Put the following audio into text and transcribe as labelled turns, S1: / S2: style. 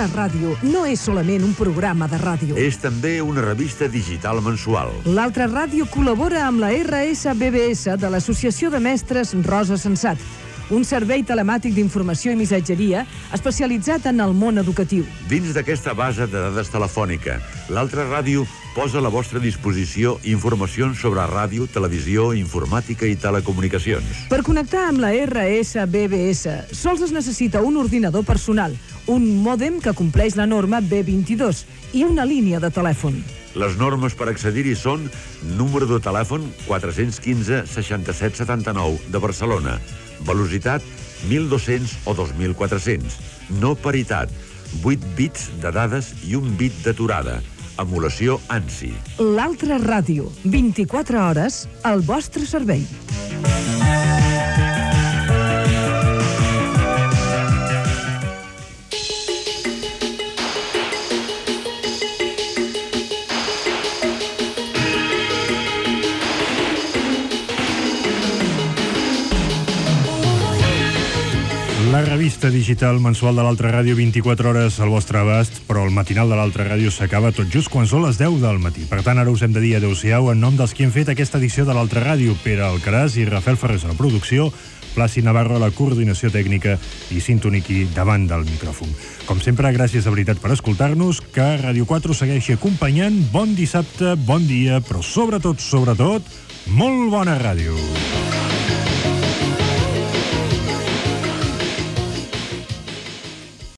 S1: L'Altra Ràdio no és solament un programa de ràdio.
S2: És també una revista digital mensual.
S1: L'Altra Ràdio col·labora amb la RSBBS de l'Associació de Mestres Rosa Sensat, un servei telemàtic d'informació i missatgeria especialitzat en el món educatiu.
S2: Dins d'aquesta base de dades telefònica, l'altra ràdio posa a la vostra disposició informacions sobre ràdio, televisió, informàtica i telecomunicacions.
S1: Per connectar amb la RSBBS sols es necessita un ordinador personal, un mòdem que compleix la norma B22 i una línia de telèfon.
S2: Les normes per accedir-hi són número de telèfon 415 67 79 de Barcelona, velocitat 1.200 o 2.400, no paritat, 8 bits de dades i un bit d'aturada, emulació ANSI.
S1: L'Altra Ràdio, 24 hores al vostre servei.
S3: La revista digital mensual de l'Altra Ràdio 24 hores al vostre abast, però el matinal de l'Altra Ràdio s'acaba tot just quan són les 10 del matí. Per tant, ara us hem de dir adeu-siau en nom dels qui han fet aquesta edició de l'Altra Ràdio, Pere Alcaraz i Rafael Ferrés a la producció, Placi Navarro a la coordinació tècnica i Sintoniqui davant del micròfon. Com sempre, gràcies de veritat per escoltar-nos, que Ràdio 4 segueixi acompanyant. Bon dissabte, bon dia, però sobretot, sobretot, molt bona ràdio.